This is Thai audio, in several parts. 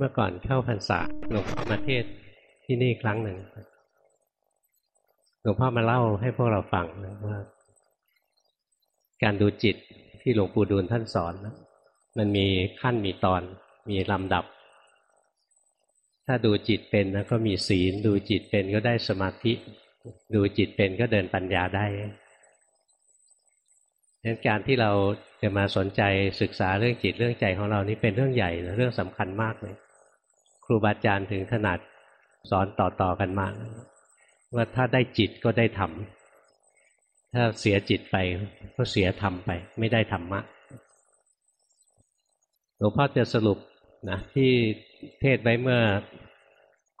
เมื่อก่อนเข้าพรรษาหลวงพ่อมาเทศที่นี่ครั้งหนึ่งหลวงพ่อมาเล่าให้พวกเราฟังนะว่า การดูจิตที่หลวงปู่ดูลท่านสอนนะมันมีขั้นมีตอน มีลำดับ ถ้าดูจิตเป็นนะก็มีศีล ดูจิตเป็นก็ได้สมาธิ ดูจิตเป็นก็เดินปัญญาได้ดังนั้นการที่เราจะมาสนใจศึกษาเรื่องจิตเรื่องใจของเรานี่เป็นเรื่องใหญ่เรื่องสำคัญมากเลย รูบาอาจารย์ถึงขนาดสอนต่อๆกันมาว่าถ้าได้จิตก็ได้ธรรมถ้าเสียจิตไปก็เสียธรรมไป ไม่ได้ธรรมะหลวงพ่อจะสรุปนะที่เทศไว้เมื่อ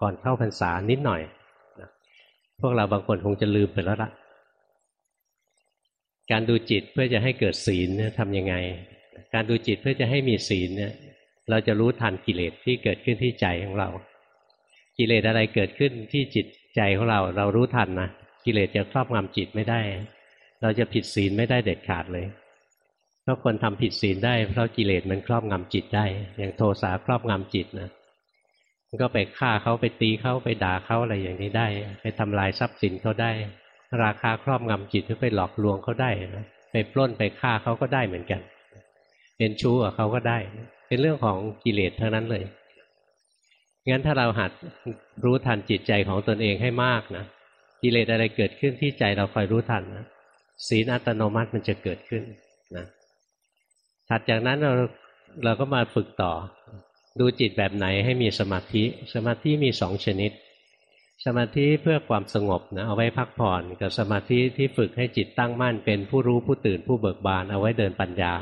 ก่อนเข้าพรรษานิดหน่อยนะพวกเราบางคนคงจะลืมไปแล้วละการดูจิตเพื่อจะให้เกิดศีลเนี่ยทำยังไง การดูจิตเพื่อจะให้มีศีลเนี่ย เราจะรู้ทันกิเลสที่เกิดขึ้นที่ใจของเรา กิเลสอะไรเกิดขึ้นที่จิตใจของเรา เรารู้ทันนะกิเลสจะครอบงำจิตไม่ได้ เราจะผิดศีลไม่ได้เด็ดขาดเลยเพราะคนทำผิดศีลได้เพราะกิเลสมันครอบงำจิตได้ อย่างโทสะครอบงำจิตนะมันก็ไปฆ่าเขาไปตีเขาไปด่าเขาอะไรอย่างนี้ได้ ไปทำลายทรัพย์สินเขาได้ ราคาครอบงำจิตหรือไปหลอกลวงเขาได้นะไปปล้นไปฆ่าเขาก็ได้เหมือนกัน เป็นชู้กับเขาก็ได้ เป็นเรื่องของกิเลสเท่านั้นเลยงั้นถ้าเราหัดรู้ทันจิตใจของตนเองให้มากนะกิเลสอะไรเกิดขึ้นที่ใจเราคอยรู้ทันนะศีลอัตโนมัติมันจะเกิดขึ้นนะถัดจากนั้นเราเราก็มาฝึกต่อ ดูจิตแบบไหนให้มีสมาธิ สมาธิมีสองชนิด สมาธิเพื่อความสงบนะเอาไว้พักผ่อน กับสมาธิที่ฝึกให้จิตตั้งมั่นเป็นผู้รู้ผู้ตื่นผู้เบิกบานเอาไว้เดินปัญญา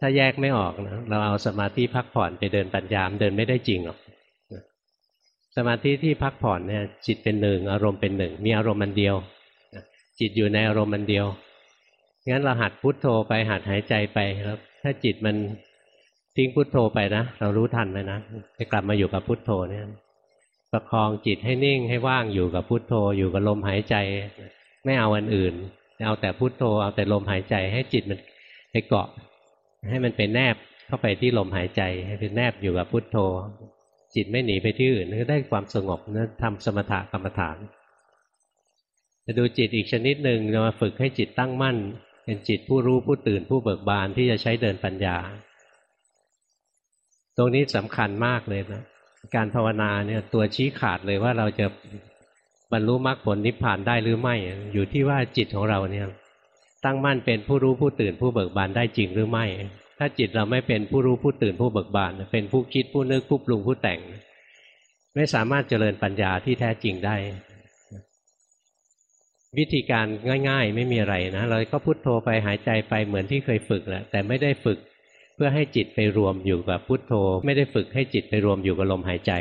ถ้าแยกไม่ออกนะเราเอาสมาธิพักผ่อนไปเดินปัญญามเดินไม่ได้จริงหรอกสมาธิที่พักผ่อนเนี่ยจิตเป็นหนึ่งอารมณ์เป็นหนึ่งมีอารมณ์มันเดียว จิตอยู่ในอารมณ์มันเดียวงั้นเราหัดพุดโทโธไปหัดหายใจไปแล้วถ้าจิตมันทิ้งพุโทโธไปนะเรารู้ทันไปนะจะกลับมาอยู่กับพุโทโธเนี่ยประคองจิตให้นิ่งให้ว่างอยู่กับพุทโธ อยู่กับลมหายใจ ไม่เอาอันอื่น เอาแต่พุทโธเอาแต่ลมหายใจให้จิตมันไปเกาะ ให้มันเป็นแนบเข้าไปที่ลมหายใจ ให้เป็นแนบอยู่กับพุทโธ จิตไม่หนีไปที่อื่นก็ได้ความสงบนะทำสมถะกรรมฐานจะดูจิตอีกชนิดหนึ่งจะมาฝึกให้จิตตั้งมั่น เป็นจิตผู้รู้ผู้ตื่นผู้เบิกบานที่จะใช้เดินปัญญา ตรงนี้สำคัญมากเลยนะการภาวนาเนี่ยตัวชี้ขาดเลยว่าเราจะบรรลุมรรคผลนิพพานได้หรือไม่ อยู่ที่ว่าจิตของเราเนี่ย ตั้งมั่นเป็นผู้รู้ผู้ตื่นผู้เบิกบานได้จริงหรือไม่ ถ้าจิตเราไม่เป็นผู้รู้ผู้ตื่นผู้เบิกบาน เป็นผู้คิดผู้นึกผู้ปรุงผู้แต่ง ไม่สามารถเจริญปัญญาที่แท้จริงได้ วิธีการง่าย ๆ ไม่มีอะไรนะเราก็พุโทโธไปหายใจไปเหมือนที่เคยฝึกแหละแต่ไม่ได้ฝึกเพื่อให้จิตไปรวมอยู่กับพุทโธ ไม่ได้ฝึกให้จิตไปรวมอยู่กับลมหายใจ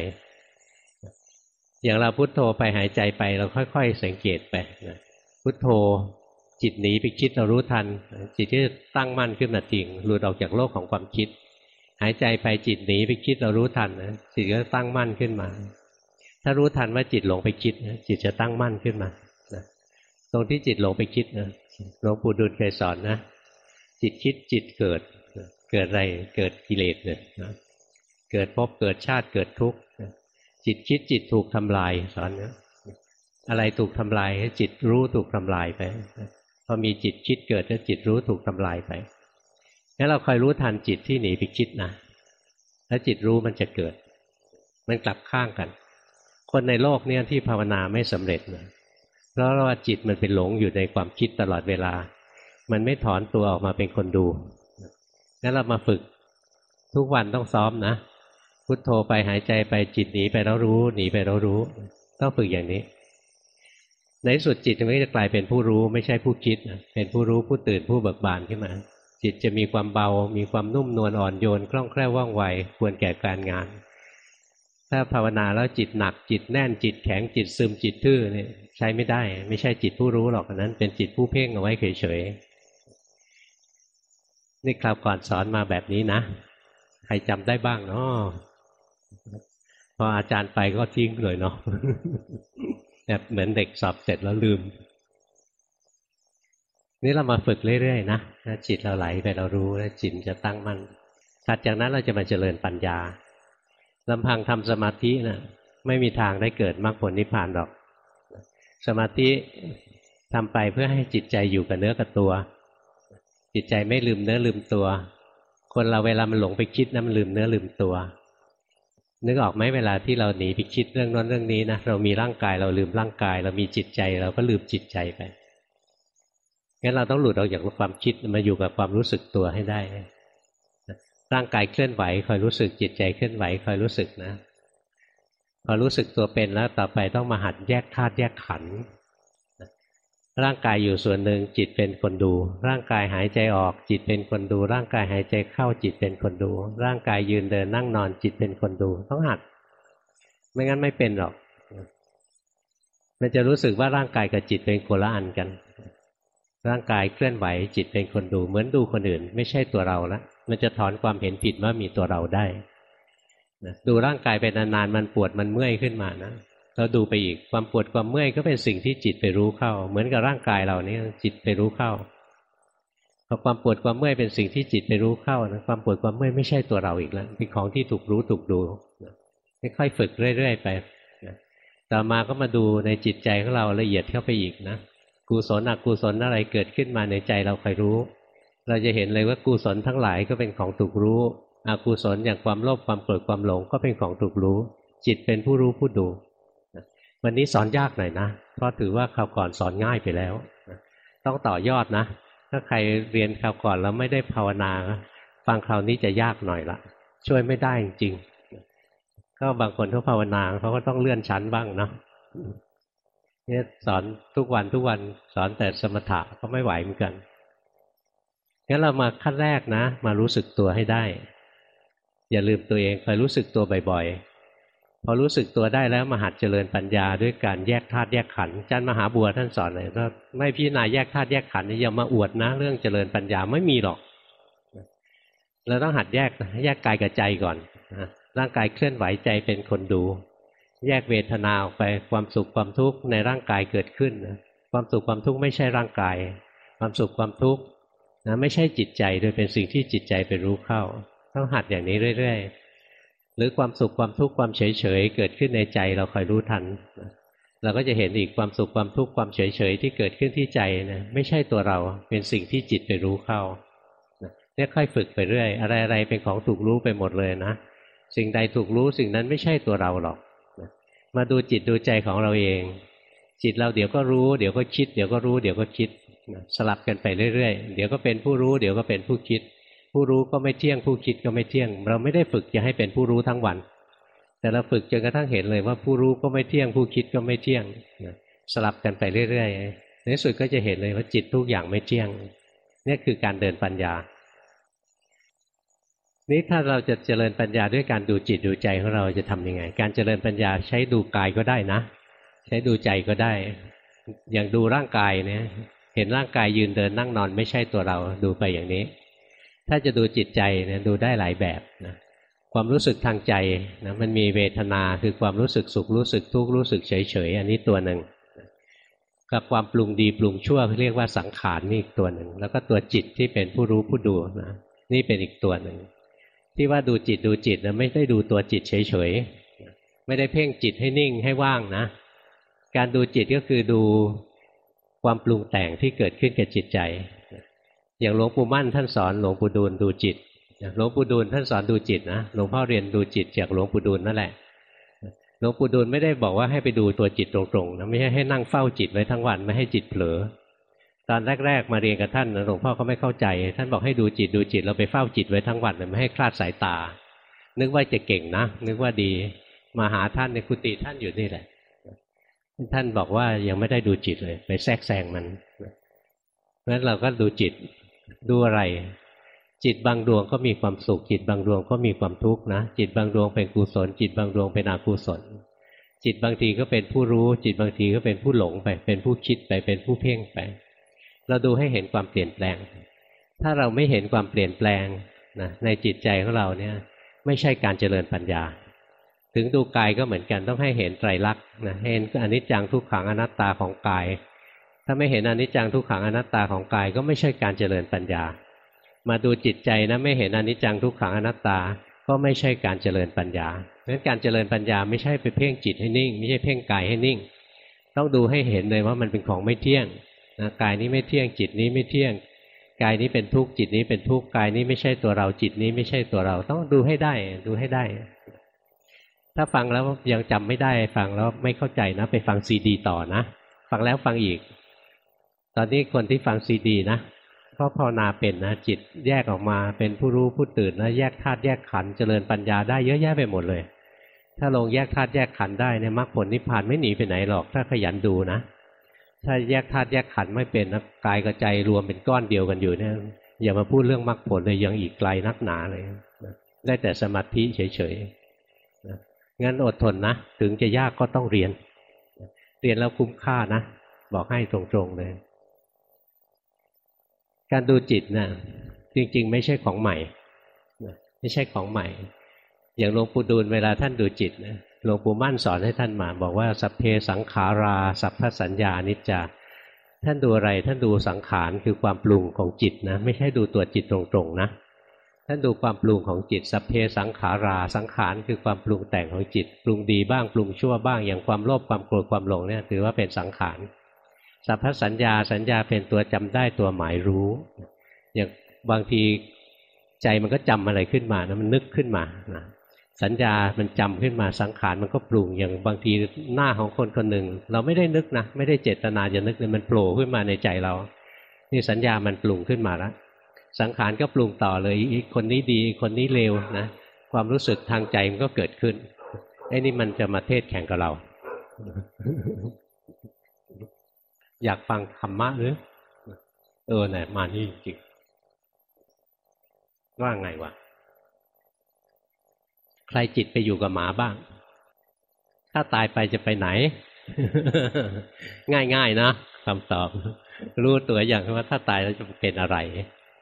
อย่างเราพุทโธไปหายใจไปเราค่อย ๆ สังเกตไปพุทโธ จิตหนีไปคิดเรารู้ทัน จิตที่ตั้งมั่นขึ้นมาจริงหลุดออกจากโลกของความคิด หายใจไปจิตหนีไปคิดเรารู้ทันจิตก็ตั้งมั่นขึ้นมา ถ้ารู้ทันว่าจิตหลงไปคิดจิตจะตั้งมั่นขึ้นมาตรงที่จิตหลงไปคิดนะหลวงปู่ดูลเคยสอนนะ จิตคิดจิตเกิด เกิดอะไรเกิดกิเลสเนี่ยเกิดพบเกิดชาติเกิดทุกข์จิตคิดจิตถูกทำลายสอนเนี่ยอะไรถูกทำลายให้จิตรู้ถูกทำลายไป พอมีจิตคิดเกิดแล้วจิตรู้ถูกทำลายไปงั้นเราคอยรู้ทันจิตที่หนีไปคิดนะแล้วจิตรู้มันจะเกิด มันกลับข้างกัน คนในโลกเนี่ยที่ภาวนาไม่สำเร็จนะเพราะว่าจิตมันเป็นหลงอยู่ในความคิดตลอดเวลา มันไม่ถอนตัวออกมาเป็นคนดูงั้นเรามาฝึกทุกวันต้องซ้อมนะพุทโธไปหายใจไปจิตหนีไปแล้วรู้ หนีไปแล้วรู้ ต้องฝึกอย่างนี้ ในสุดจิตมันก็จะกลายเป็นผู้รู้ไม่ใช่ผู้คิด เป็นผู้รู้ผู้ตื่นผู้เบิกบานขึ้นมา จิตจะมีความเบา มีความนุ่มนวลอ่อนโยนคล่องแคล่วว่องไวควรแก่การงาน ถ้าภาวนาแล้วจิตหนักจิตแน่นจิตแข็งจิตซึมจิตทื่อเนี่ยใช้ไม่ได้ ไม่ใช่จิตผู้รู้หรอกนั้น เป็นจิตผู้เพ่งเอาไว้เฉยๆนี่คราวก่อนสอนมาแบบนี้นะ ใครจำได้บ้างเนาะพออาจารย์ไปก็ทิ้งเลยเนาะ แบบเหมือนเด็กสอบเสร็จแล้วลืม นี่เรามาฝึกเรื่อยๆนะถ้าจิตเราไหลไปเรารู้แล้วจิตจะตั้งมั่นถัดจากนั้นเราจะมาเจริญปัญญาลำพังทำสมาธินะ่ะไม่มีทางได้เกิดมรรคผลนิพพานหรอก สมาธิทำไปเพื่อให้จิตใจอยู่กับเนื้อกับตัว จิตใจไม่ลืมเนื้อลืมตัว คนเราเวลามันหลงไปคิดนะมันลืมเนื้อลืมตัว นึกออกไหมเวลาที่เราหนีไปคิดเรื่องนั้นเรื่องนี้นะเรามีร่างกายเราลืมร่างกาย เรามีจิตใจเราก็ลืมจิตใจไปงั้นเราต้องหลุดออกจากความคิดมาอยู่กับความรู้สึกตัวให้ได้ ร่างกายเคลื่อนไหวคอยรู้สึกจิตใจเคลื่อนไหวคอยรู้สึกนะพอรู้สึกตัวเป็นแล้วต่อไปต้องมาหัดแยกธาตุแยกขันธ์ ร่างกายอยู่ส่วนหนึ่งจิตเป็นคนดู ร่างกายหายใจออก จิตเป็นคนดู ร่างกายหายใจเข้าจิตเป็นคนดู ร่างกายยืนเดินนั่งนอนจิตเป็นคนดู ต้องหัด ไม่งั้นไม่เป็นหรอก มันจะรู้สึกว่าร่างกายกับจิตเป็นคนละอันกัน ร่างกายเคลื่อนไหวจิตเป็นคนดู เหมือนดูคนอื่น ไม่ใช่ตัวเราละมันจะถอนความเห็นผิดว่ามีตัวเราได้ดูร่างกายไปนานๆมันปวดมันเมื่อยขึ้นมานะ เราดูไปอีกความปวดความเมื่อยก็เป็นสิ่งที่จิตไปรู้เข้า เหมือนกับร่างกายเรานี้จิตไปรู้เข้าพอความปวดความเมื่อยเป็นสิ่งที่จิตไปรู้เข้านะความปวดความเมื่อยไม่ใช่ตัวเราอีกแล้วเป็นของที่ถูกรู้ถูกดูค่อยๆฝึกเรื่อยๆไปต่อมาก็มาดูในจิตใจของเราละเอียดเข้าไปอีกนะกุศลอกุศลอะไรเกิดขึ้นมาในใจเราคอยรู้ เราจะเห็นเลยว่ากุศลทั้งหลายก็เป็นของถูกรู้อกุศลอย่างความโลภความโกรธความหลงก็เป็นของถูกรู้ จิตเป็นผู้รู้ผู้ดู วันนี้สอนยากหน่อยนะ เพราะถือว่าคราวก่อนสอนง่ายไปแล้ว ต้องต่อยอดนะ ถ้าใครเรียนคราวก่อนแล้วไม่ได้ภาวนา ฟังคราวนี้จะยากหน่อยละ ช่วยไม่ได้จริงๆก็บางคนเขาภาวนาเขาก็ต้องเลื่อนชั้นบ้างเนาะเนี่ยสอนทุกวันทุกวันสอนแต่สมถะก็ไม่ไหวเหมือนกันงั้นเรามาขั้นแรกนะ มารู้สึกตัวให้ได้ อย่าลืมตัวเองคอยรู้สึกตัวบ่อยๆ พอรู้สึกตัวได้แล้วมหัดเจริญปัญญาด้วยการแยกธาตุแยกขันธ์จันมหาบัวท่านสอนเลยว่าไม่พิจารณาแยกธาตุแยกขันธ์นี่อย่ามาอวดนะ เรื่องเจริญปัญญาไม่มีหรอกเราต้องหัดแยกแยกกายกับใจก่อนร่างกายเคลื่อนไหวใจเป็นคนดู แยกเวทนาออกไปความสุขความทุกข์ในร่างกายเกิดขึ้นความสุขความทุกข์ไม่ใช่ร่างกาย ความสุขความทุกข์นะไม่ใช่จิตใจโดยเป็นสิ่งที่จิตใจไปรู้เข้า ต้องหัดอย่างนี้เรื่อย ๆ หรือความสุขความทุกข์ความเฉยเฉยเกิดขึ้นในใจเราคอยรู้ทัน เราก็จะเห็นอีกความสุขความทุกข์ความเฉยเฉยที่เกิดขึ้นที่ใจนะไม่ใช่ตัวเราเป็นสิ่งที่จิตไปรู้เข้าเนี่ยค่อยฝึกไปเรื่อย อะไรอะไรเป็นของถูกรู้ไปหมดเลยนะสิ่งใดถูกรู้สิ่งนั้นไม่ใช่ตัวเราหรอกมาดูจิตดูใจของเราเอง จิตเราเดี๋ยวก็รู้ เดี๋ยวก็คิด เดี๋ยวก็รู้ เดี๋ยวก็คิดสลับกันไปเรื่อยๆ เดี๋ยวก็เป็นผู้รู้ เดี๋ยวก็เป็นผู้คิด ผู้รู้ก็ไม่เที่ยงผู้คิดก็ไม่เที่ยง เราไม่ได้ฝึกจะให้เป็นผู้รู้ทั้งวัน แต่เราฝึกจนกระทั่งเห็นเลยว่าผู้รู้ก็ไม่เที่ยงผู้คิดก็ไม่เที่ยงสลับกันไปเรื่อยๆในที่สุดก็จะเห็นเลยว่าจิตทุกอย่างไม่เที่ยงนี่คือการเดินปัญญา นี้ถ้าเราจะเจริญปัญญาด้วยการดูจิตดูใจของเราจะทํำยังไง การเจริญปัญญาใช้ดูกายก็ได้นะ ใช้ดูใจก็ได้ อย่างดูร่างกายเนี่ยเห็นร่างกายยืนเดินนั่งนอนไม่ใช่ตัวเราดูไปอย่างนี้ ถ้าจะดูจิตใจเนี่ยดูได้หลายแบบนะความรู้สึกทางใจนะมันมีเวทนาคือความรู้สึกสุขรู้สึกทุกข์รู้สึกเฉยเฉยอันนี้ตัวหนึ่งกับความปรุงดีปรุงชั่วเรียกว่าสังขารนี่อีกตัวหนึ่งแล้วก็ตัวจิตที่เป็นผู้รู้ผู้ดูนะนี่เป็นอีกตัวหนึ่งที่ว่าดูจิตดูจิตนะไม่ได้ดูตัวจิตเฉยเฉยไม่ได้เพ่งจิตให้นิ่งให้ว่างนะ การดูจิตก็คือดูความปรุงแต่งที่เกิดขึ้นกับจิตใจ อย่างหลวงปู่มั่นท่านสอนหลวงปู่ดูลดูจิตหลวงปู่ดูลท่านสอนดูจิตนะหลวงพ่อเรียนดูจิตจากหลวงปู่ดูลนั่นแหละหลวงปู่ดูลไม่ได้บอกว่าให้ไปดูตัวจิตตรงๆนะไม่ใช่ให้นั่งเฝ้าจิตไว้ทั้งวันไม่ให้จิตเผลอ ตอนแรก ๆ มาเรียนกับท่านหลวงพ่อก็ไม่เข้าใจ ท่านบอกให้ดูจิตดูจิตเราไปเฝ้าจิตไว้ทั้งวันไม่ให้คลาดสายตา นึกว่าจะเก่งนะ นึกว่าดีมาหาท่านในกุฏิท่านอยู่นี่แหละ ท่านบอกว่ายังไม่ได้ดูจิตเลย ไปแทรกแซงมันเพราะฉะนั้นเราก็ดูจิต ดูอะไร จิตบางดวงก็มีความสุข จิตบางดวงก็มีความทุกข์นะ จิตบางดวงเป็นกุศล จิตบางดวงเป็นอกุศล จิตบางทีก็เป็นผู้รู้ จิตบางทีก็เป็นผู้หลงไป เป็นผู้คิดไป เป็นผู้เพ่งไป เราดูให้เห็นความเปลี่ยนแปลง ถ้าเราไม่เห็นความเปลี่ยนแปลงนะในจิตใจของเราเนี่ย ไม่ใช่การเจริญปัญญา ถึงดูกายก็เหมือนกันต้องให้เห็นไตรลักษณ์นะเห็นอนิจจังทุกขังอนัตตาของกาย ถ้าไม่เห็นอนิจจังทุกขังอนัตตาของกายก็ไม่ใช่การเจริญปัญญา มาดูจิตใจนะไม่เห็นอนิจจังทุกขังอนัตตา ก็ไม่ใช่การเจริญปัญญาเพราะฉะนั้นการเจริญปัญญาไม่ใช่ไปเพ่งจิตให้นิ่ง ไม่ใช่เพ่งกายให้นิ่ง ต้องดูให้เห็นเลยว่ามันเป็นของไม่เที่ยงนะกายนี้ไม่เที่ยงจิตนี้ไม่เที่ยง กายนี้เป็นทุกข์จิตนี้เป็นทุกข์กายนี้ไม่ใช่ตัวเราจิตนี้ไม่ใช่ตัวเราต้องดูให้ได้ดูให้ได้ ถ้าฟังแล้วยังจำไม่ได้ ฟังแล้วไม่เข้าใจนะ ไปฟังซีดีต่อนะ ฟังแล้วฟังอีก อนนี้คนที่ฟังซีดีนะเพราะภาวนาเป็นนะจิตแยกออกมาเป็นผู้รู้ผู้ตื่นนะแยกธาตุแยกขันธ์เจริญปัญญาได้เยอะแยะไปหมดเลย ถ้าลงแยกธาตุแยกขันธ์ได้เนี่ยมรรคผลนิพพานไม่หนีไปไหนหรอก ถ้าขยันดูนะ ถ้าแยกธาตุแยกขันธ์ไม่เป็นนะกายกับใจรวมเป็นก้อนเดียวกันอยู่เนี่ยอย่ามาพูดเรื่องมรรคผลเลยยังอีกไกลนักหนาเลยได้แต่สมาธิเฉยๆงั้นอดทนนะ ถึงจะยากก็ต้องเรียน เรียนแล้วคุ้มค่านะ บอกให้ตรงๆเลย การดูจิตนะ่ะจริงๆ ไม่ใช่ของใหม่ไม่ใช่ของใหม่ อย่างหลวงปู่ดูลเวลาท่านดูจิตนะหลวงปู่มั่นสอนให้ท่านมา บอกว่าสัพเพสังขารา สัพพสัญญานิจจาท่านดูอะไรท่านดูสังขารคือความปรุงของจิตนะ ไม่ใช่ดูตัวจิตตรงๆนะ ท่านดูความปรุงของจิต สัพเพสังขาราสังขารคือความปรุงแต่งของจิต ปรุงดีบ้างปรุงชั่วบ้างอย่างความโลภความโกรธความหลงเนี่ยถือว่าเป็นสังขาร สัพพสัญญาสัญญาเป็นตัวจำได้ตัวหมายรู้ อย่างบางทีใจมันก็จำอะไรขึ้นมานะมันนึกขึ้นมานะสัญญามันจำขึ้นมาสังขารมันก็ปรุงอย่างบางทีหน้าของคนคนหนึ่ง เราไม่ได้นึกนะไม่ได้เจตนาจะนึกเลยมันโผล่ขึ้นมาในใจเรา นี่สัญญามันปรุงขึ้นมาแล้วสังขารก็ปรุงต่อเลยอีกคนนี้ดีคนนี้เลวนะความรู้สึกทางใจมันก็เกิดขึ้นไอ้นี่มันจะมาเทศแข่งกับเรา อยากฟังธรรมะหรือ เออไหนมานี่จริงว่าไงวะใครจิตไปอยู่กับหมาบ้าง ถ้าตายไปจะไปไหน ง่ายๆนะคำตอบ รู้ตัวอย่างว่าถ้าตายแล้วจะเป็นอะไร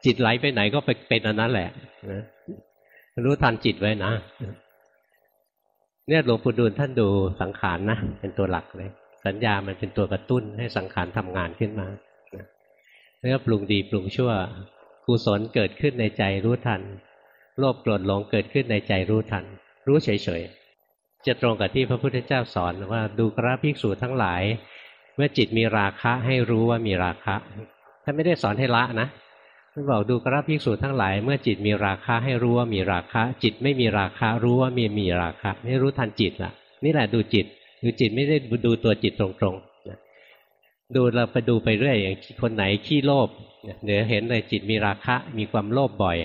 จิตไหลไปไหนก็ไปเป็นอันนั้นแหละรู้ทันจิตไว้นะเนี่ยหลวงปู่ดูลท่านดูสังขารนะเป็นตัวหลักเลย สัญญามันเป็นตัวกระตุ้นให้สังขารทำงานขึ้นมาเมื่อปรุงดีปรุงชั่วกุศลเกิดขึ้นในใจรู้ทัน โลภโกรธหลงเกิดขึ้นในใจรู้ทัน รู้เฉยๆ จะตรงกับที่พระพุทธเจ้าสอนว่าดูกราภิกษุทั้งหลาย เมื่อจิตมีราคะให้รู้ว่ามีราคะท่านไม่ได้สอนให้ละนะท่านบอกดูกราภิกษุทั้งหลาย เมื่อจิตมีราคะให้รู้ว่ามีราคะ จิตไม่มีราคะรู้ว่ามีมีราคะนี่รู้ทันจิตละนี่แหละดูจิต ดูจิตไม่ได้ดูตัวจิตตรงๆดูเราไปดูไปเรื่อยอย่างคนไหนขี้โลภเดี๋ยวเห็นเลยจิตมีราคะ มีความโลภบ่อย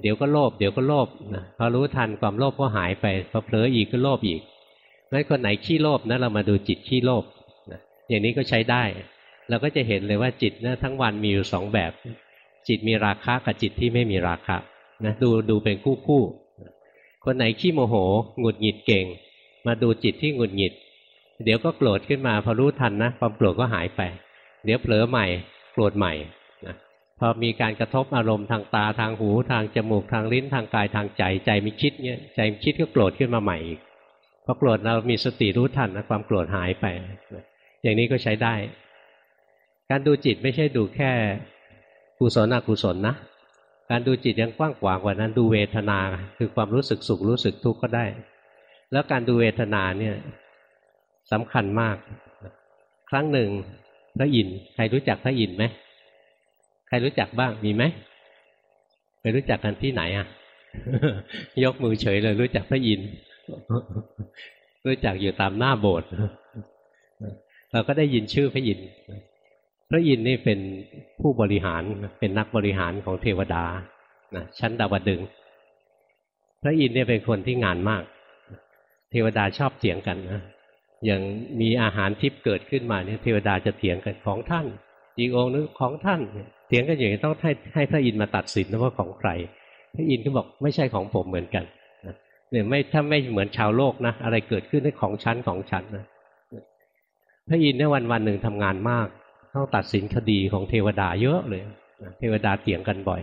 เดี๋ยวก็โลภเดี๋ยวก็โลภนะพอรู้ทันความโลภก็หายไปพอเผลออีกก็โลภอีกงั้นคนไหนขี้โลภนะเรามาดูจิตขี้โลภนะอย่างนี้ก็ใช้ได้ เราก็จะเห็นเลยว่าจิตนะทั้งวันมีอยู่สองแบบ จิตมีราคะกับจิตที่ไม่มีราคะนะดูดูเป็นคู่คู่คนไหนขี้โมโหหงุดหงิดเก่ง มาดูจิตที่หงุดหงิด เดี๋ยวก็โกรธขึ้นมาพอรู้ทันนะความโกรธก็หายไป เดี๋ยวเผลอใหม่โกรธใหม่พอมีการกระทบอารมณ์ทางตาทางหูทางจมูกทางลิ้นทางกายทางใจ ใจมีคิดเนี่ยใจมีคิดก็โกรธขึ้นมาใหม่อีกพอโกรธเรามีสติรู้ทันนะความโกรธหายไปอย่างนี้ก็ใช้ได้ การดูจิตไม่ใช่ดูแค่กุศลอกุศลนะการดูจิตยังกว้างกว่ากว่านั้นดูเวทนา คือความรู้สึกสุขรู้สึกทุกข์ก็ได้ แล้วการดูเวทนาเนี่ยสำคัญมาก ครั้งหนึ่งพระอินทร์ใครรู้จักพระอินทร์ไหมใครรู้จักบ้างมีไหมไปรู้จักกันที่ไหนอะ ยกมือเฉยเลยรู้จักพระอินทร์รู้จักอยู่ตามหน้าโบสถ์เราก็ได้ยินชื่อพระอินทร์พระอินทร์นี่เป็นผู้บริหารเป็นนักบริหารของเทวดานะชั้นดาวดึง พระอินทร์เนี่ยเป็นคนที่งานมาก เทวดาชอบเถียงกันนะอย่างมีอาหารทิพย์เกิดขึ้นมาเนี่ยเทวดาจะเถียงกันของท่าน อีกองนึงของท่านเถียงกันอย่างนี้ต้องให้ให้พระอินทร์มาตัดสินนะว่าของใครพระอินทร์ก็บอกไม่ใช่ของผมเหมือนกันเนี่ยไม่ถ้าไม่เหมือนชาวโลกนะอะไรเกิดขึ้นในของฉันของฉันนะพระอินทร์ในวันวันหนึ่งทำงานมาก ต้องตัดสินคดีของเทวดาเยอะเลยเทวดาเถียงกันบ่อย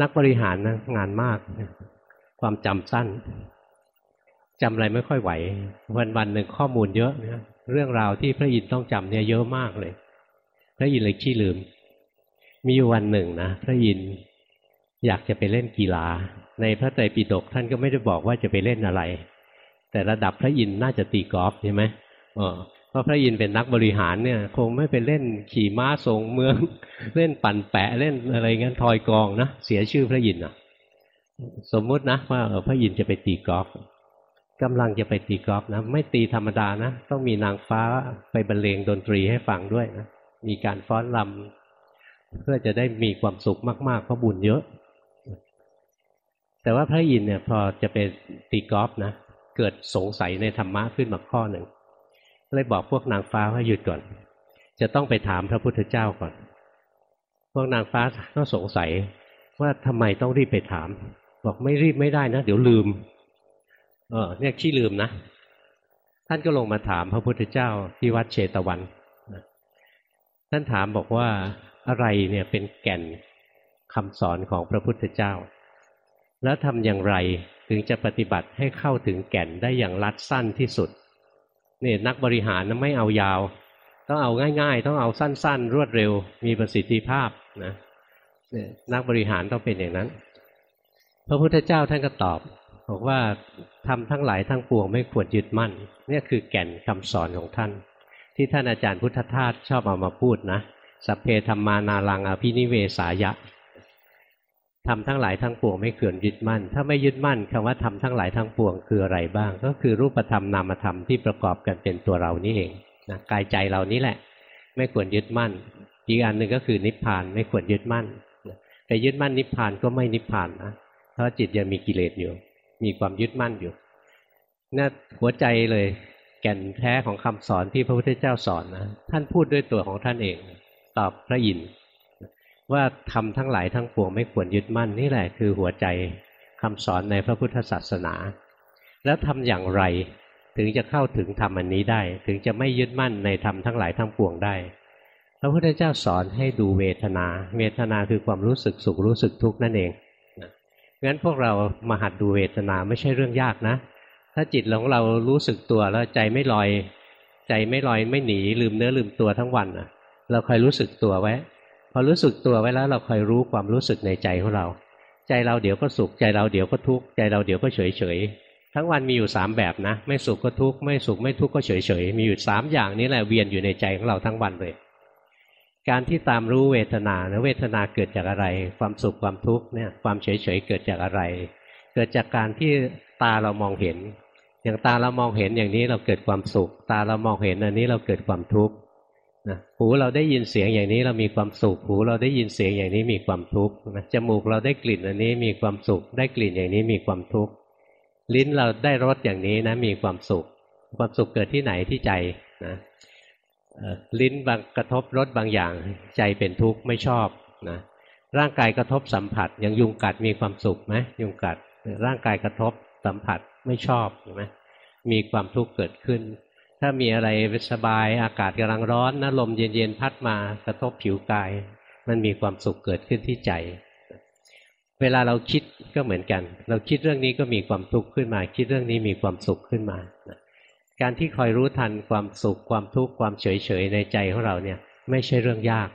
นักบริหารนะงานมาก ความจำสั้น จำอะไรไม่ค่อยไหว วันวันหนึ่งข้อมูลเยอะนะเรื่องราวที่พระอินทร์ต้องจำเนี่ยเยอะมากเลย พระอินทร์เลยขี้ลืม มีอยู่วันหนึ่งนะพระอินทร์อยากจะไปเล่นกีฬา ในพระไตรปิฎกท่านก็ไม่ได้บอกว่าจะไปเล่นอะไร แต่ระดับพระอินทร์น่าจะตีกอล์ฟใช่ไหมเออเพราะพระอินทร์เป็นนักบริหารเนี่ย คงไม่ไปเล่นขี่ม้าส่งเมือง เล่นปั่นแปะเล่นอะไรเงี้ยทอยกองนะเสียชื่อพระอินทร์อะ สมมุตินะว่าพระอินทร์จะไปตีกอล์ฟ กำลังจะไปตีกอล์ฟนะไม่ตีธรรมดานะต้องมีนางฟ้าไปบรรเลงดนตรีให้ฟังด้วยนะมีการฟ้อนรำเพื่อจะได้มีความสุขมากๆเพราะบุญเยอะ แต่ว่าพระอินทร์เนี่ยพอจะไปตีกอล์ฟนะเกิดสงสัยในธรรมะขึ้นมาข้อหนึ่งเลยบอกพวกนางฟ้าว่าหยุดก่อน จะต้องไปถามพระพุทธเจ้าก่อน พวกนางฟ้าก็สงสัยว่าทำไมต้องรีบไปถาม บอกไม่รีบไม่ได้นะ เดี๋ยวลืม เออเนี่ยขี้ลืมนะ ท่านก็ลงมาถามพระพุทธเจ้าที่วัดเชตวันท่านถามบอกว่าอะไรเนี่ยเป็นแก่นคำสอนของพระพุทธเจ้า แล้วทำอย่างไรถึงจะปฏิบัติให้เข้าถึงแก่นได้อย่างรัดสั้นที่สุดนี่นักบริหารนะไม่เอายาว ต้องเอาง่าย ๆ ต้องเอาสั้น ๆ รวดเร็ว มีประสิทธิภาพนะนักบริหารต้องเป็นอย่างนั้น พระพุทธเจ้าท่านก็ตอบ บอกว่าทำทั้งหลายทั้งปวงไม่ควรยึดมั่นเนี่ยคือแก่นคำสอนของท่าน ที่ท่านอาจารย์พุทธทาสชอบเอามาพูดนะสัพเพธรรมานาลังอภินิเวสายะทำทั้งหลายทั้งปวงไม่เกินยึดมั่น ถ้าไม่ยึดมั่นคำว่าทำทั้งหลายทั้งปวงคืออะไรบ้าง ก็คือรูปธรรมนามธรรมที่ประกอบกันเป็นตัวเรานี่เองนะกายใจเรานี้แหละ ไม่ควรยึดมั่น อีกอันหนึ่งก็คือนิพพานไม่ควรยึดมั่นแต่ยึดมั่นนิพพานก็ไม่นิพพานนะเพราะจิตยังมีกิเลสอยู่ มีความยึดมั่นอยู่นี่หัวใจเลยแก่นแท้ของคำสอนที่พระพุทธเจ้าสอนนะท่านพูดด้วยตัวของท่านเอง ตอบพระอินทร์ว่าทำทั้งหลายทั้งปวงไม่ควรยึดมั่นนี่แหละคือหัวใจคำสอนในพระพุทธศาสนา แล้วทำอย่างไรถึงจะเข้าถึงธรรมอันนี้ได้ ถึงจะไม่ยึดมั่นในธรรมทั้งหลายทั้งปวงได้ พระพุทธเจ้าสอนให้ดูเวทนา เวทนาคือความรู้สึกสุขรู้สึกทุกข์นั่นเอง งั้นพวกเรามาหัดดูเวทนาไม่ใช่เรื่องยากนะ ถ้าจิตของเรารู้สึกตัวแล้วใจไม่ลอย ใจไม่ลอยไม่หนีลืมเนื้อลืมตัวทั้งวันนะเราคอยรู้สึกตัวไว้ พอรู้สึกตัวไว้แล้วเราคอยรู้ความรู้สึกในใจของเรา ใจเราเดี๋ยวก็สุขใจเราเดี๋ยวก็ทุกข์ใจเราเดี๋ยวก็เฉยเฉยทั้งวันมีอยู่สามแบบนะ ไม่สุขก็ทุกข์ไม่สุขไม่ทุกข์ก็เฉยเฉยมีอยู่สามอย่างนี้แหละเวียนอยู่ในใจของเราทั้งวันเลย การที่ตามรู้เวทนานะเวทนาเกิดจากอะไร ความสุขความทุกข์เนี่ยความเฉยเฉยเกิดจากอะไร เกิดจากการที่ตาเรามองเห็น อย่างตาเรามองเห็นอย่างนี้เราเกิดความสุข ตาเรามองเห็นอันนี้เราเกิดความทุกข์นะหูเราได้ยินเสียงอย่างนี้เรามีความสุขหูเราได้ยินเสียงอย่างนี้มีความทุกข์นะจมูกเราได้กลิ่นอันนี้มีความสุข ได้กลิ่นอย่างนี้มีความทุกข์ลิ้นเราได้รสอย่างนี้นะมีความสุข ความสุขเกิดที่ไหนที่ใจนะ ลิ้นบางกระทบรสบางอย่าง ใจเป็นทุกข์ไม่ชอบนะร่างกายกระทบสัมผัสอย่างยุงกัดมีความสุขไหมยุงกัด ร่างกายกระทบสัมผัสไม่ชอบใช่ไหมมีความทุกข์เกิดขึ้น ถ้ามีอะไรสบายอากาศกำลังร้อนนะลมเย็นๆพัดมากระทบผิวกาย มันมีความสุขเกิดขึ้นที่ใจ เวลาเราคิดก็เหมือนกัน เราคิดเรื่องนี้ก็มีความทุกข์ขึ้นมา คิดเรื่องนี้มีความสุขขึ้นมา การที่คอยรู้ทันความสุขความทุกข์ความเฉยๆในใจของเราเนี่ย ไม่ใช่เรื่องยาก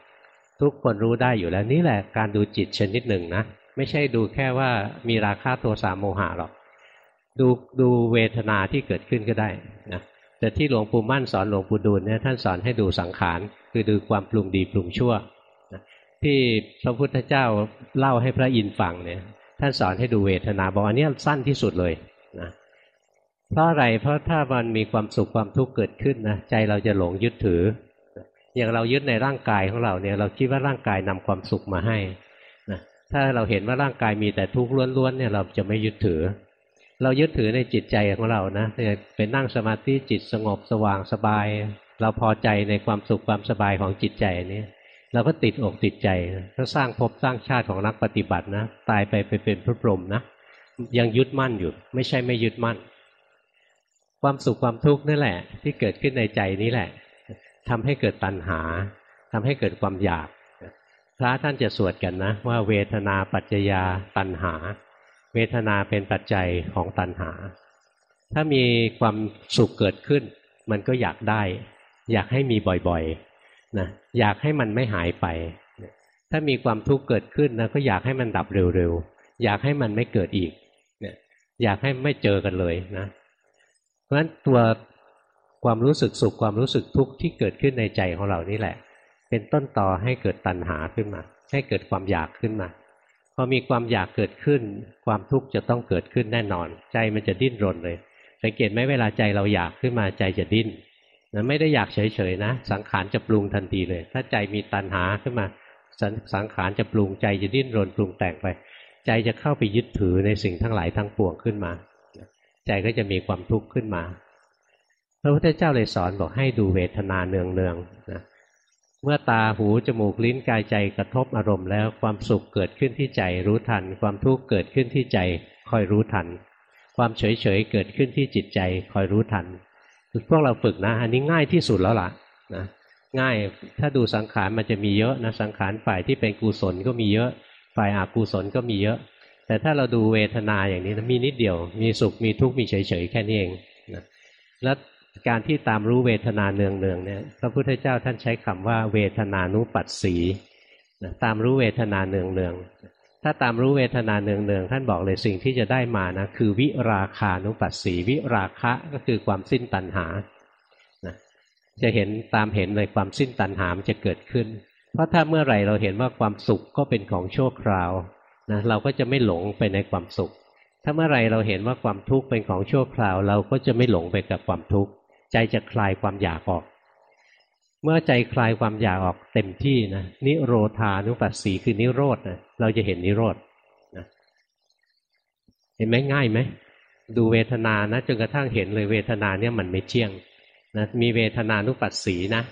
ทุกคนรู้ได้อยู่แล้วนี่แหละการดูจิตชนิดหนึ่งนะ ไม่ใช่ดูแค่ว่ามีราคาโทสะโมหะหรอกดูดูเวทนาที่เกิดขึ้นก็ได้นะแต่ที่หลวงปู่มั่นสอนหลวงปู่ดูลเนี่ยท่านสอนให้ดูสังขารคือดูความปรุงดีปรุงชั่วที่พระพุทธเจ้าเล่าให้พระอินทร์ฟังเนี่ยท่านสอนให้ดูเวทนาบอกอันนี้สั้นที่สุดเลยนะ เพราะอะไรเพราะถ้ามันมีความสุขความทุกข์เกิดขึ้นนะใจเราจะหลงยึดถือ อย่างเรายึดในร่างกายของเราเนี่ย เราคิดว่าร่างกายนำความสุขมาให้นะถ้าเราเห็นว่าร่างกายมีแต่ทุกข์ล้วนๆเนี่ยเราจะไม่ยึดถือ เรายึดถือในจิตใจของเรานะเป็นนั่งสมาธิจิตสงบสว่างสบาย เราพอใจในความสุขความสบายของจิตใจนี้เราก็ติดอกติดใจก็สร้างภพสร้างชาติของนักปฏิบัตินะ ตายไปไปเป็นพระพรหมนะยังยึดมั่นอยู่ ไม่ใช่ไม่ยึดมั่น ความสุขความทุกข์นั่นแหละ ที่เกิดขึ้นในใจนี้แหละทำให้เกิดตัณหาทำให้เกิดความอยาก พระท่านจะสวดกันนะว่าเวทนาปัจจยาตัณหา เวทนาเป็นปัจจัยของตัณหา ถ้ามีความสุขเกิดขึ้น มันก็อยากได้ อยากให้มีบ่อยๆนะอยากให้มันไม่หายไป ถ้ามีความทุกข์เกิดขึ้นนะก็อยากให้มันดับเร็วๆอยากให้มันไม่เกิดอีกเนี่ยอยากให้ไม่เจอกันเลยนะ เพราะฉะนั้นตัวความรู้สึกสุขความรู้สึกทุกข์ที่เกิดขึ้นในใจของเรานี่แหละ เป็นต้นต่อให้เกิดตัณหาขึ้นมา ให้เกิดความอยากขึ้นมาพอมีความอยากเกิดขึ้น ความทุกข์จะต้องเกิดขึ้นแน่นอน ใจมันจะดิ้นรนเลย สังเกตไหมเวลาใจเราอยากขึ้นมาใจจะดิ้นนะไม่ได้อยากเฉยๆนะ สังขารจะปรุงทันทีเลย ถ้าใจมีตัณหาขึ้นมาสังขารจะปรุงใจจะดิ้นรนปรุงแต่งไป ใจจะเข้าไปยึดถือในสิ่งทั้งหลายทั้งปวงขึ้นมา ใจก็จะมีความทุกข์ขึ้นมา พระพุทธเจ้าเลยสอนบอกให้ดูเวทนาเนืองๆนะเมื่อตาหูจมูกลิ้นกายใจกระทบอารมณ์แล้วความสุขเกิดขึ้นที่ใจรู้ทัน ความทุกข์เกิดขึ้นที่ใจคอยรู้ทัน ความเฉยเฉยเกิดขึ้นที่จิตใจคอยรู้ทันพวกเราฝึกนะอันนี้ง่ายที่สุดแล้วล่ะนะง่ายถ้าดูสังขารมันจะมีเยอะนะสังขารฝ่ายที่เป็นกุศลก็มีเยอะ ฝ่ายอกุศลก็มีเยอะ แต่ถ้าเราดูเวทนาอย่างนี้นะมีนิดเดียว มีสุขมีทุกข์มีเฉยเฉยแค่นี้เองนะแล้วการที่ตามรู้เวทนาเนืองเนืองเนี่ยพระพุทธเจ้าท่านใช้คำว่าเวทนานุปัสสีนะตามรู้เวทนาเนืองเนืองถ้าตามรู้เวทนาเนืองเนืองท่านบอกเลยสิ่งที่จะได้มานะคือวิราคานุปัสสีวิราคะก็คือความสิ้นตัณหานะจะเห็นตามเห็นเลยความสิ้นตัณหามจะเกิดขึ้น เพราะถ้าเมื่อไหร่เราเห็นว่าความสุขก็เป็นของชั่วคราว นะเราก็จะไม่หลงไปในความสุข ถ้าเมื่อไรเราเห็นว่าความทุกข์เป็นของชั่วคราว เราก็จะไม่หลงไปกับความทุกข์ใจจะคลายความอยากออก เมื่อใจคลายความอยากออกเต็มที่นะนิโรธานุปัสสีคือนิโรธนะเราจะเห็นนิโรธนะเห็นไหมง่ายไหมดูเวทนานะจนกระทั่งเห็นเลยเวทนาเนี่ยมันไม่เที่ยงนะมีเวทนานุปัสสีนะ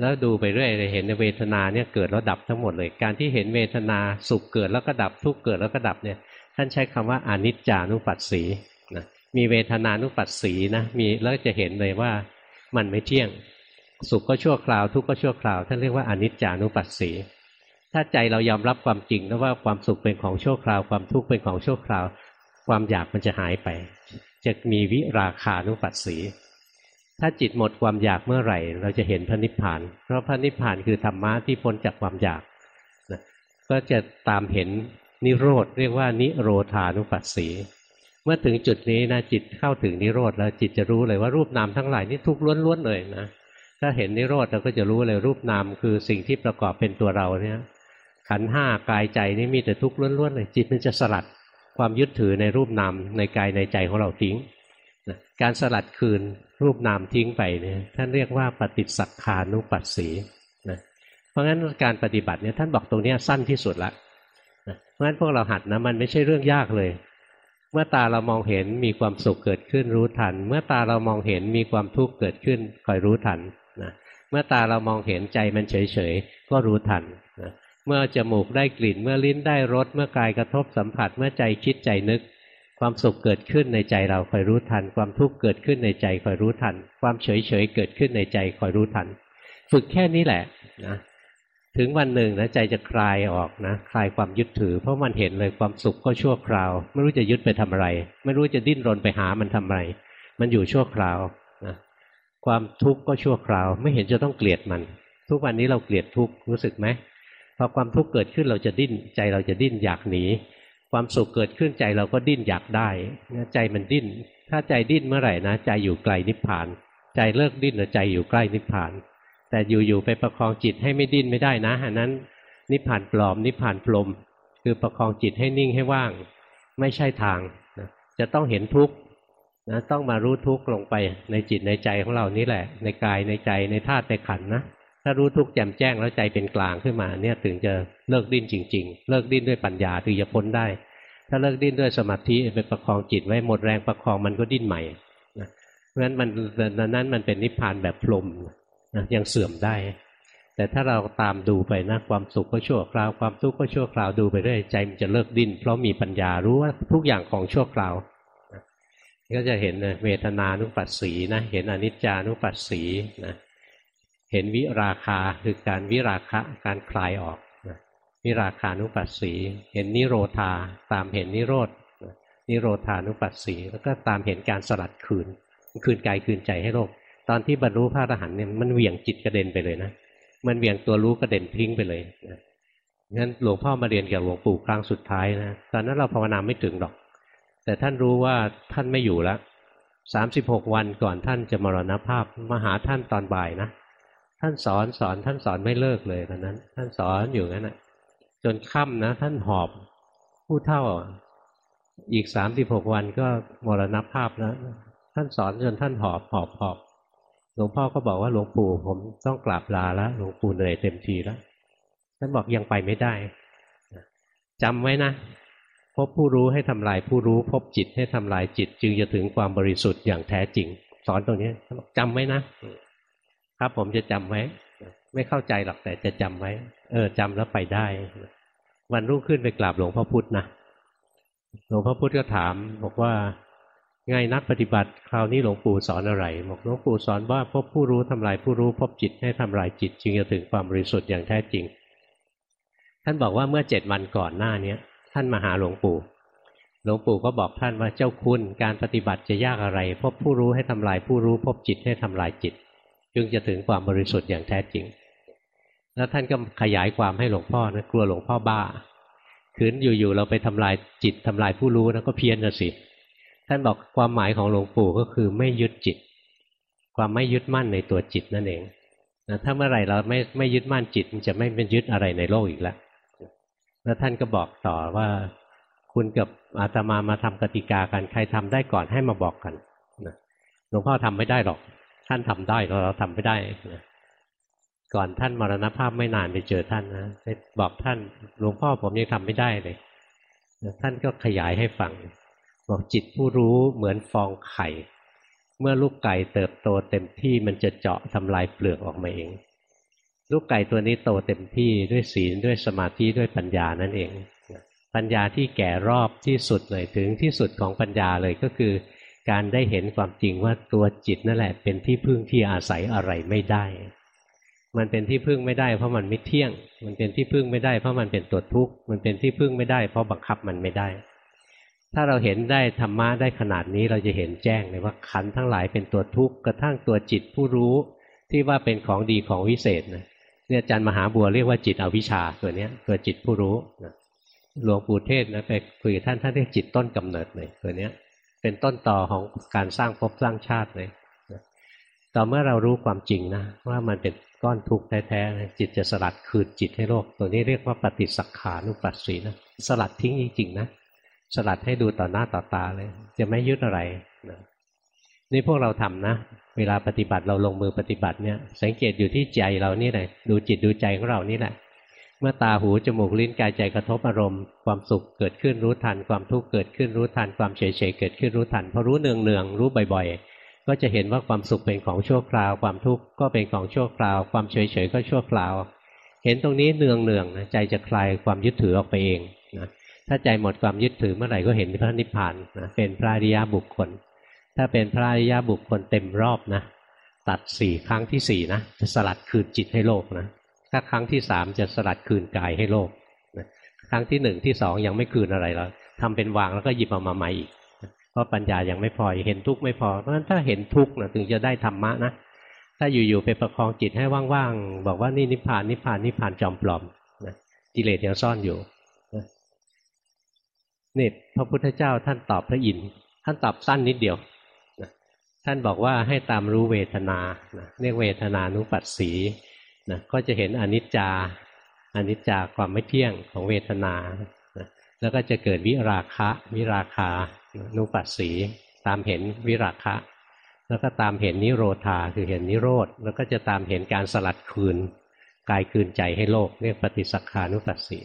แล้วดูไปเรื่อยเลยเห็นเวทนาเนี่ยเกิดแล้วดับทั้งหมดเลย การที่เห็นเวทนาสุขเกิดแล้วก็ดับทุกเกิดแล้วก็ดับเนี่ยท่านใช้คำว่าอนิจจานุปัสสีนะมีเวทนานุปัสสีนะมีแล้วจะเห็นเลยว่ามันไม่เที่ยง สุขก็ชั่วคราวทุกข์ก็ชั่วคราวท่านเรียกว่าอนิจจานุปัสสีถ้าใจเรายอมรับความจริงแล้วว่าความสุขเป็นของชั่วคราว ความทุกข์เป็นของชั่วคราว ความอยากมันจะหายไป จะมีวิราคานุปัสสี ถ้าจิตหมดความอยากเมื่อไหร่ เราจะเห็นพระนิพพาน เพราะพระนิพพานคือธรรมะที่พ้นจากความอยากก็จะตามเห็นนิโรธเรียกว่านิโรธานุปัสสี เมื่อถึงจุดนี้นะจิตเข้าถึงนิโรธแล้วจิตจะรู้เลยว่ารูปนามทั้งหลายนี่ทุกข์ล้วนๆเลยนะถ้าเห็นนิโรธเราก็จะรู้เลยรูปนามคือสิ่งที่ประกอบเป็นตัวเราเนี่ยขันห้ากายใจนี่มีแต่ทุกข์ล้วนๆเลยจิตมันจะสลัดความยึดถือในรูปนามในกายในใจของเราทิ้งนะการสลัดคืน รูปนามทิ้งไปเนี่ยท่านเรียกว่าปฏิสักขานุปัสสีนะเพราะงั้นการปฏิบัติเนี่ยท่านบอกตรงนี้สั้นที่สุดละนะเพราะงั้นพวกเราหัดนะมันไม่ใช่เรื่องยากเลย เมื่อตาเรามองเห็นมีความสุขเกิดขึ้นรู้ทัน เมื่อตาเรามองเห็นมีความทุกข์เกิดขึ้นคอยรู้ทันนะเมื่อตาเรามองเห็นใจมันเฉยๆก็รู้ทันนะเมื่อจมูกได้กลิ่น เมื่อลิ้นได้รสเมื่อกายกระทบสัมผัส เมื่อใจคิดใจนึก ความสุขเกิดขึ้นในใจเราคอยรู้ทัน ความทุกข์เกิดขึ้นในใจคอยรู้ทัน ความเฉยๆเกิดขึ้นในใจคอยรู้ทัน ฝึกแค่นี้แหละนะถึงวันหนึ่งนะใจจะคลายออกนะคลายความยึดถือ เพราะมันเห็นเลยความสุขก็ชั่วคราว ไม่รู้จะยึดไปทำอะไร ไม่รู้จะดิ้นรนไปหามันทำอะไร มันอยู่ชั่วคราวนะความทุกข์ก็ชั่วคราว ไม่เห็นจะต้องเกลียดมัน ทุกวันนี้เราเกลียดทุกข์รู้สึกไหมพอความทุกข์เกิดขึ้นเราจะดิ้นใจเราจะดิ้นอยากหนี ความสุขเกิดขึ้นใจเราก็ดิ้นอยากได้ใจมันดิ้น ถ้าใจดิ้นเมื่อไหร่นะใจอยู่ไกลนิพพาน ใจเลิกดิ้นใจอยู่ใกล้นิพพาน แต่อยู่ๆไปประคองจิตให้ไม่ดิ้นไม่ได้นะอันนั้น นิพพานปลอมนิพพานพรมคือประคองจิตให้นิ่งให้ว่าง ไม่ใช่ทางนะจะต้องเห็นทุกข์นะต้องมารู้ทุกข์ลงไปในจิตในใจของเรานี่แหละ ในกายในใจในธาตุในขันนะ ถ้ารู้ทุกข์แจ่มแจ้งแล้วใจเป็นกลางขึ้นมาเนี่ยถึงจะเลิกดิ้นจริง ๆ เลิกดิ้นด้วยปัญญาถึงจะพ้นได้ ถ้าเลิกดิ้นด้วยสมาธิไปประคองจิตไว้หมดแรงประคองมันก็ดิ้นใหม่นะเพราะฉะนั้นมันนั้นมันเป็นนิพพานแบบพรมนะยังเสื่อมได้ แต่ถ้าเราตามดูไปนะความสุขก็ชั่วคราวความทุกข์ก็ชั่วคราวดูไปเรื่อยใจมันจะเลิกดิ้นเพราะมีปัญญารู้ว่าทุกอย่างของชั่วคราวก็จะเห็นเวทนานุปัสสีนะเห็นอนิจจานุปัสสีนะ เห็นวิราคาคือการวิราคะการคลายออกนะวิราคานุปัสสี เห็นนิโรธาตามเห็นนิโรธนิโรธานุปัสสี แล้วก็ตามเห็นการสลัดคืน คืนกายคืนใจให้โลก ตอนที่บรรลุพระอรหันต์เนี่ยมันเหวี่ยงจิตกระเด็นไปเลยนะมันเหวี่ยงตัวรู้กระเด็นทิ้งไปเลยนะงั้นหลวงพ่อมาเรียนกับหลวงปู่ครั้งสุดท้ายนะตอนนั้นเราภาวนาไม่ถึงหรอก แต่ท่านรู้ว่าท่านไม่อยู่แล้วสามสิบหกวันก่อนท่านจะมรณภาพมาหาท่านตอนบ่ายนะ ท่านสอนสอนท่านสอนไม่เลิกเลยตอนนั้น ท่านสอนอยู่งั้นนะจนค่ำนะ ท่านหอบผู้เท่า อีกสามสิบหกวันก็มรณภาพแล้ว ท่านสอนจนท่านหอบหอบหอบหลวงพ่อก็บอกว่าหลวงปู่ผมต้องกราบลาแล้วหลวงปู่เหนื่อยเต็มทีแล้วท่านบอกยังไปไม่ได้จำไว้นะพบผู้รู้ให้ทำลายผู้รู้ พบจิตให้ทำลายจิต จึงจะถึงความบริสุทธิ์อย่างแท้จริง สอนตรงนี้จำไว้นะ ครับผมจะจำไว้ ไม่เข้าใจหรอกแต่จะจำไว้ เออจำแล้วไปได้ วันรุ่งขึ้นไปกราบหลวงพ่อพุธนะหลวงพ่อพุธก็ถาม บอกว่าไงนักปฏิบัติ คราวนี้หลวงปู่สอนอะไรบอกหลวงปู่สอนว่าพบผู้รู้ทำลายผู้รู้พบจิตให้ทำลายจิตจึงจะถึงความบริสุทธิ์อย่างแท้จริง ท่านบอกว่าเมื่อเจ็ดวันก่อนหน้าเนี้ย ท่านมาหาหลวงปู่ หลวงปู่ก็บอกท่านว่าเจ้าคุณการปฏิบัติจะยากอะไร พบผู้รู้ให้ทำลายผู้รู้ พบจิตให้ทำลายจิต จึงจะถึงความบริสุทธิ์อย่างแท้จริง แล้วท่านก็ขยายความให้หลวงพ่อนะกลัวหลวงพ่อบ้าขืนอยู่ๆเราไปทำลายจิตทำลายผู้รู้นะก็เพี้ยนนะสิ ท่านบอกความหมายของหลวงปู่ก็คือไม่ยึดจิต ความไม่ยึดมั่นในตัวจิตนั่นเองนะถ้าเมื่อไหร่เราไม่ไม่ยึดมั่นจิตมันจะไม่เป็นยึดอะไรในโลกอีกแล้วแล้วท่านก็บอกต่อว่าคุณกับอาตมามาทำกติกากันใครทำได้ก่อนให้มาบอกกันหลวงพ่อทำไม่ได้หรอก ท่านทำได้เราทำไม่ได้นะก่อนท่านมรณภาพไม่นานไปเจอท่านนะไปบอกท่านหลวงพ่อผมยังทำไม่ได้เลยท่านก็ขยายให้ฟัง บอกจิตผู้รู้เหมือนฟองไข่ เมื่อลูกไก่เติบโตเต็มที่มันจะเจาะทำลายเปลือกออกมาเอง ลูกไก่ตัวนี้โตเต็มที่ด้วยศีลด้วยสมาธิด้วยปัญญานั่นเอง ปัญญาที่แก่รอบที่สุดเลยถึงที่สุดของปัญญาเลยก็คือ การได้เห็นความจริงว่าตัวจิตนั่นแหละ เป็นที่พึ่งที่อาศัยอะไรไม่ได้ มันเป็นที่พึ่งไม่ได้เพราะมันไม่เที่ยง มันเป็นที่พึ่งไม่ได้เพราะมันเป็นตัวทุกข์ มันเป็นที่พึ่งไม่ได้เพราะบังคับมันไม่ได้ ถ้าเราเห็นได้ธรรมะได้ขนาดนี้เราจะเห็นแจ้งเลยว่าขันทั้งหลายเป็นตัวทุกข์กระทั่งตัวจิตผู้รู้ที่ว่าเป็นของดีของวิเศษนะเนี่ยอาจารย์มหาบัวเรียกว่าจิตอวิชชาตัวเนี้ยตัวจิตผู้รู้นะหลวงปู่เทศนะไปคุยกับท่านท่านเรียกจิตต้นกำเนิดเลยตัวเนี้ย เป็นต้นต่อของการสร้างภพสร้างชาติเลยต่อเมื่อเรารู้ความจริงนะว่ามันเป็นก้อนทุกข์แท้ๆจิตจะสลัดคืนจิตให้โลก ตัวนี้เรียกว่าปฏิสักขานุปัสสีนะสลัดทิ้งจริงๆนะสลัดให้ดูต่อหน้าต่อตาเลย จะไม่ยึดอะไรนะนี่พวกเราทำนะ เวลาปฏิบัติเราลงมือปฏิบัติเนี่ย สังเกตอยู่ที่ใจเรานี่แหละดูจิตดูใจของเรานี่แหละ เมื่อตาหูจมูกลิ้นกายใจกระทบอารมณ์ความสุขเกิดขึ้นรู้ทัน ความทุกข์เกิดขึ้นรู้ทัน ความเฉยเฉยเกิดขึ้นรู้ทันพอรู้เนืองเนืองรู้บ่อย ๆ ก็จะเห็นว่าความสุขเป็นของชั่วคราว ความทุกข์ก็เป็นของชั่วคราว ความเฉยเฉยก็ชั่วคราว เห็นตรงนี้เนืองเนืองนะใจจะคลายความยึดถือออกไปเองนะถ้าใจหมดความยึดถือเมื่อไหร่ก็เห็นพระนิพพานนะเป็นพระอริยบุคคล ถ้าเป็นพระอริยบุคคลเต็มรอบนะตัดสี่ครั้งที่สี่นะจะสลัดคืนจิตให้โลกนะ ถ้าครั้งที่สามจะสลัดคืนกายให้โลกนะครั้งที่หนึ่งที่สองยังไม่คืนอะไรแล้วทำเป็นวางแล้วก็หยิบเอามาใหม่อีกเพราะปัญญายังไม่พอเห็นทุกข์ไม่พอเพราะฉะนั้นถ้าเห็นทุกข์นะถึงจะได้ธรรมะนะถ้าอยู่ๆไปประคองจิตให้ว่างๆบอกว่านี่นิพพานนิพพานนิพพานจอมปลอมนะกิเลสยังซ่อนอยู่นี่พระพุทธเจ้าท่านตอบพระอินทร์ท่านตอบสั้นนิดเดียวนะท่านบอกว่าให้ตามรู้เวทนานะเรียกเวทนานุปัสสี นะก็จะเห็นอนิจจาอนิจจาความไม่เที่ยงของเวทนานะแล้วก็จะเกิดวิราคะ วิราคานุปัสสี ตามเห็นวิราคะ แล้วก็ตามเห็นนิโรธาคือเห็นนิโรธ แล้วก็จะตามเห็นการสลัดคืนกายคืนใจให้โลกเรียกปฏิสักขานุปัสสี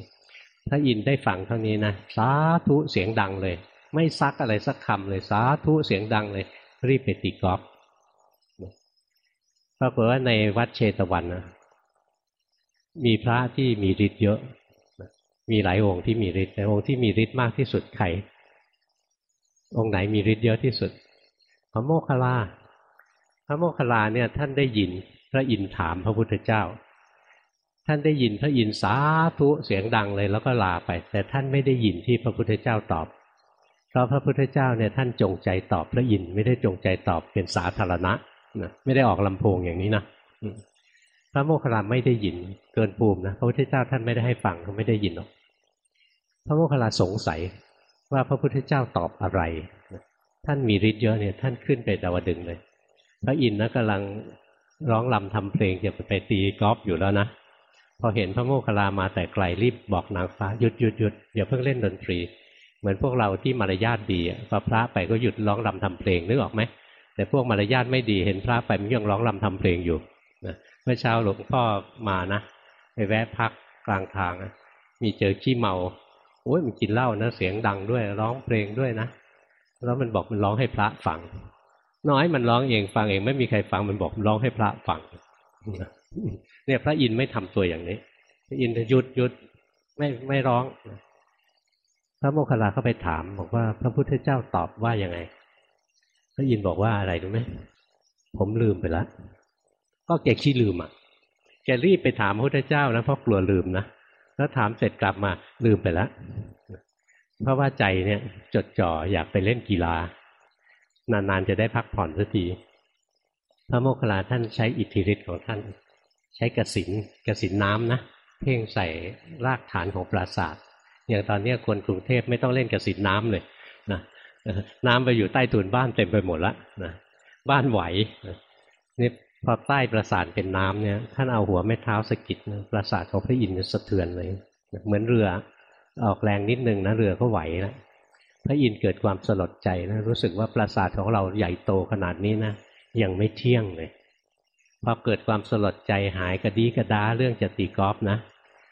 ถ้าอินได้ฟังเท่านี้นะสาธุเสียงดังเลย ไม่ซักอะไรสักคำเลยสาธุเสียงดังเลย รีบไปตีกอล์ฟปรากฏว่าในวัดเชตวันนะ มีพระที่มีฤทธิ์เยอะ มีหลายองค์ที่มีฤทธิ์แต่องค์ที่มีฤทธิ์มากที่สุดใครองค์ไหนมีฤทธิ์เยอะที่สุด พระโมคคัลลาพระโมคคัลลาเนี่ยท่านได้ยินพระอินถามพระพุทธเจ้า ท่านได้ยินพระอินสาธุเสียงดังเลยแล้วก็ลาไป แต่ท่านไม่ได้ยินที่พระพุทธเจ้าตอบ เพราะพระพุทธเจ้าเนี่ยท่านจงใจตอบพระอินไม่ได้จงใจตอบเป็นสาธารณะนะไม่ได้ออกลำโพงอย่างนี้นะ พระโมคคัลลาไม่ได้ยินเกินภูมินะพระพุทธเจ้าท่านไม่ได้ให้ฟังเขาไม่ได้ยินหรอกพระโมคคัลลาสงสัยว่าพระพุทธเจ้าตอบอะไร ท่านมีฤทธิ์เยอะเนี่ยท่านขึ้นไปดาวดึงเลย พระอินทร์นะกำลังร้องลำทำเพลงจะไปตีกอล์ฟอยู่แล้วนะพอเห็นพระโมคคัลลามาแต่ไกลรีบบอกนางฟ้าหยุดหยุดหยุดอย่าเพิ่งเล่นดนตรี เหมือนพวกเราที่มารยาทดีพอพระไปก็หยุดร้องลำทำเพลงนึกออกไหมแต่พวกมารยาทไม่ดีเห็นพระไปมันยังร้องลำทำเพลงอยู่นะ มื่อเช้าหลวงพ่อมานะไปแวะพักกลางทางนะมีเจอขี้เมาโอ้ยมันกินเหล้านะเสียงดังด้วย ร้องเพลงด้วยนะแล้วมันบอกมันร้องให้พระฟัง น้อยมันร้องเองฟังเองไม่มีใครฟังมันบอกมันร้องให้พระฟังเนี่ยพระอินไม่ทำตัวอย่างนี้พระอินหยุดหยุดไม่ไม่ร้อง พระโมคคัลลาเข้าไปถาม บอกว่าพระพุทธเจ้าตอบว่ายังไง พระอินบอกว่าอะไรรู้ไหมผมลืมไปแล้ว ก็แกขี้ลืมอะแกรีบไปถามพระพุทธเจ้านะเพราะกลัวลืมนะแล้วถามเสร็จกลับมาลืมไปแล้วเพราะว่าใจเนี่ยจดจ่ออยากไปเล่นกีฬานานๆจะได้พักผ่อนสักทีพระโมคคัลลาท่านใช้อิทธิฤทธิ์ของท่าน ใช้กระสินกระสินน้ำนะเพ่งใส่รากฐานของปราสาทอย่างตอนนี้คนกรุงเทพไม่ต้องเล่นกระสินน้ำเลยนะน้ำไปอยู่ใต้ถุนบ้านเต็มไปหมดละนะบ้านไหวนี่ พอใต้ปราสาทเป็นน้ำเนี่ยท่านเอาหัวแม่เท้าสกิดปราสาทของพระอินทร์สะเทือนเลย เหมือนเรือออกแรงนิดนึงนะเรือก็ไหวแล้วพระอินทร์เกิดความสลดใจนะรู้สึกว่าปราสาทของเราใหญ่โตขนาดนี้นะยังไม่เที่ยงเลยพอเกิดความสลดใจหายกระดีกระดาเรื่องจะตีกอล์ฟนะ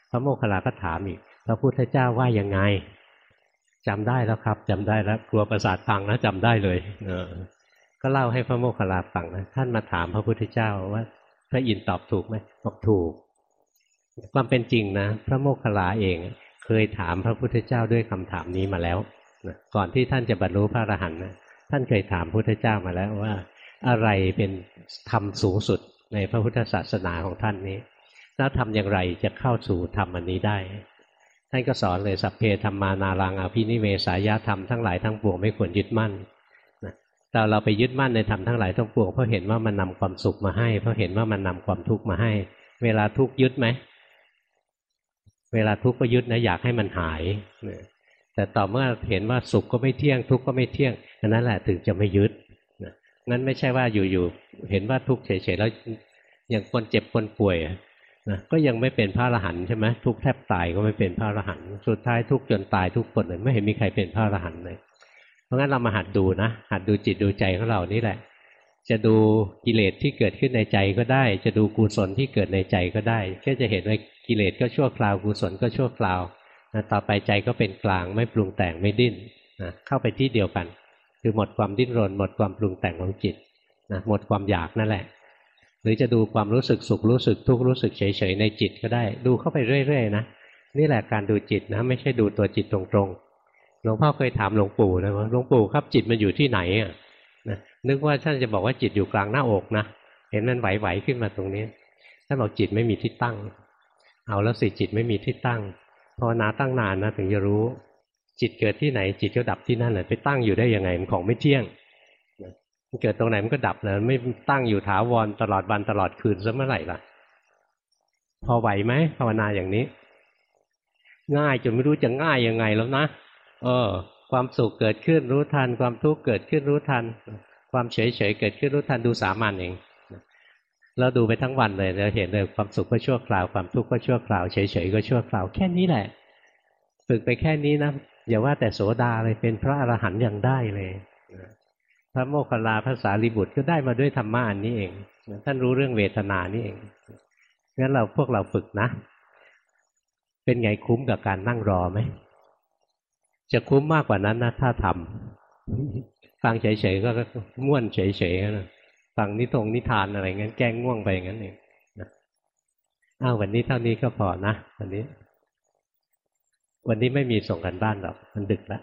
พระโมคคัลลาก็ถามอีกพระพุทธเจ้าว่ายังไงจำได้แล้วครับจำได้แล้วกลัวประสาทพังนะจำได้เลยเออ ก็เล่าให้พระโมคคัลลาฟังนะท่านมาถามพระพุทธเจ้าว่าพระอินตอบถูกไหมบอกถูก ความเป็นจริงนะ พระโมคคัลลาเองเคยถามพระพุทธเจ้าด้วยคำถามนี้มาแล้วก่อนที่ท่านจะบรรลุพระอรหันต์นะท่านเคยถามพระพุทธเจ้ามาแล้วว่า อะไรเป็นธรรมสูงสุดในพระพุทธศาสนาของท่านนี้ แล้วทำอย่างไรจะเข้าสู่ธรรมอันนี้ได้ ท่านก็สอนเลยสัพเพธรรมานารังอภินิเวสายธรรมทั้งหลายทั้งปวงไม่ควรยึดมั่น แต่เราไปยึดมั่นในธรรมทั้งหลายทั้งปวงเพราะเห็นว่ามันนำความสุขมาให้ เพราะเห็นว่ามันนำความทุกข์มาให้ เวลาทุกข์ยึดไหม เวลาทุกข์ก็ยึดนะอยากให้มันหายแต่ต่อเมื่อเห็นว่าสุขก็ไม่เที่ยงทุกข์ก็ไม่เที่ยงอันนั้นแหละถึงจะไม่ยึดงั้นไม่ใช่ว่าอยู่ๆเห็นว่าทุกข์เฉยๆแล้วอย่างคนเจ็บคนป่วยนะก็ยังไม่เป็นพระอรหันต์ใช่ไหมทุกแทบตายก็ไม่เป็นพระอรหันต์สุดท้ายทุกจนตายทุกคนเลยไม่เห็นมีใครเป็นพระอรหันต์เลย เพราะงั้นเรามาหัดดูนะ หัดดูจิตดูใจของเรานี่แหละ จะดูกิเลสที่เกิดขึ้นในใจก็ได้ จะดูกุศลที่เกิดในใจก็ได้ ก็จะเห็นว่ากิเลสก็ชั่วคราวกุศลก็ชั่วคราวนะต่อไปใจก็เป็นกลางไม่ปรุงแต่งไม่ดิ้นนะเข้าไปที่เดียวกัน คือหมดความดิ้นรน หมดความปรุงแต่งของจิตนะหมดความอยากนั่นแหละ หรือจะดูความรู้สึกสุขรู้สึกทุกข์รู้สึกเฉยๆในจิตก็ได้ ดูเข้าไปเรื่อยๆนะนี่แหละการดูจิตนะ ไม่ใช่ดูตัวจิตตรงๆ หลวงพ่อเคยถามหลวงปู่นะว่าหลวงปู่ครับจิตมันอยู่ที่ไหนอะนะนึกว่าท่านจะบอกว่าจิตอยู่กลางหน้าอกนะเห็นมันไหวๆขึ้นมาตรงนี้ท่านบอกจิตไม่มีที่ตั้ง เอาแล้วสิจิตไม่มีที่ตั้งภาวนาตั้งนานนะถึงจะรู้ จิตเกิดที่ไหน จิตก็ดับที่นั่นเลยไปตั้งอยู่ได้ยังไงมันของไม่เที่ยงมันเกิดตรงไหนมันก็ดับเลยไม่ตั้งอยู่ถาวรตลอดวันตลอดคืนซะเมื่อไหร่ล่ะ พอไหวไหมภาวนาอย่างนี้ ง่ายจนไม่รู้จะง่ายยังไงแล้วนะ เออ ความสุขเกิดขึ้นรู้ทัน ความทุกข์เกิดขึ้นรู้ทัน ความเฉยเฉยเกิดขึ้นรู้ทันดูสามัญเองเราดูไปทั้งวันเลยเราเห็นเลยความสุขก็ชั่วคราวความทุกข์ก็ชั่วคราวเฉยเฉยก็ชั่วคราวแค่นี้แหละ ฝึกไปแค่นี้นะอย่าว่าแต่โสดาเลยเป็นพระอรหันต์ยังได้เลยพระโมคคัลลาภาษาลิบุตรก็ได้มาด้วยธรรมะอันนี้เองท่านรู้เรื่องเวทนานี่เองงั้นเราพวกเราฝึกนะ เป็นไงคุ้มกับการนั่งรอไหม จะคุ้มมากกว่านั้นนะถ้าทำฟังเฉยๆก็ง่วนเฉยๆนะฟังนิทงนิทานอะไรงั้นแก้ง่วงไปอย่างนั้นเองนะอ้าววันนี้เท่านี้ก็พอนะวันนี้ วันนี้ไม่มีส่งกันบ้านหรอกมันดึกแล้ว